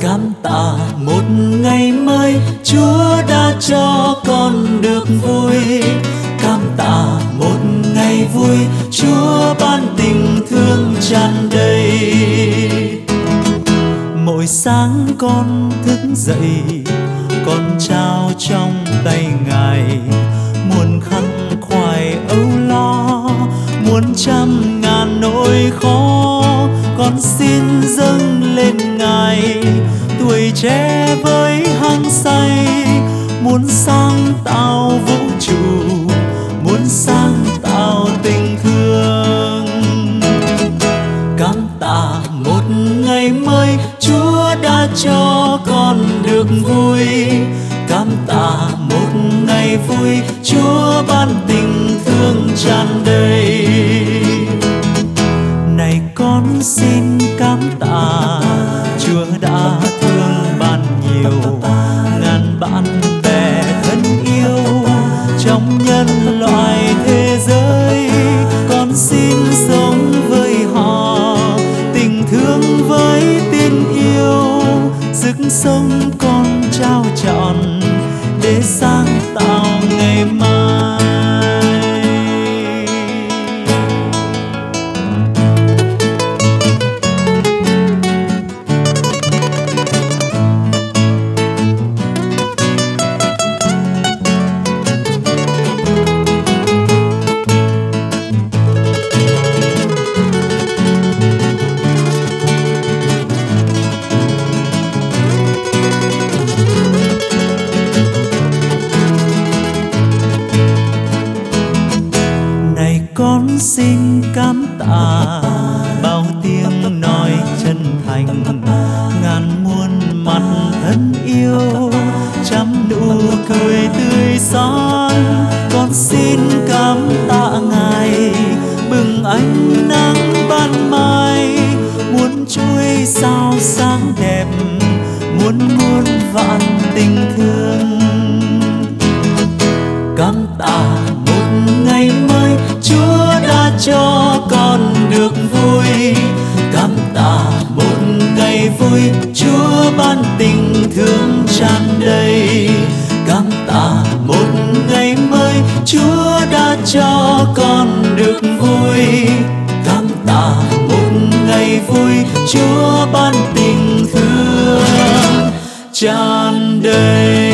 cảm tạ một ngày mới, Chúa đã cho con được vui. Cảm tạ một ngày vui, Chúa ban tình thương tràn đầy sáng con thức dậy, con trao trong tay ngài. Muôn khăn khoải âu lo, muôn trăm ngàn nỗi khó, con xin dâng lên ngài. Tuổi trẻ với hăng say muốn sáng tạo vũ trụ muốn sáng tạo tình thương. Cảm tạ một ngày mới cho con được vui. Cảm tạ một ngày vui, chúa ban tình thương tràn đầy. Này con xin sức sống con trao trọn để sáng tạo con xin cảm tạ. Bao tiếng nói chân thành, ngàn muôn mặt thân yêu. Trăm nụ cười tươi son con xin cảm tạ ngài. Bừng ánh nắng ban mai muốn chuối sao sáng đẹp. Muốn muôn vạn tình thương. cho con được vui. Cảm tạ một ngày vui, Chúa ban tình thương tràn đầy.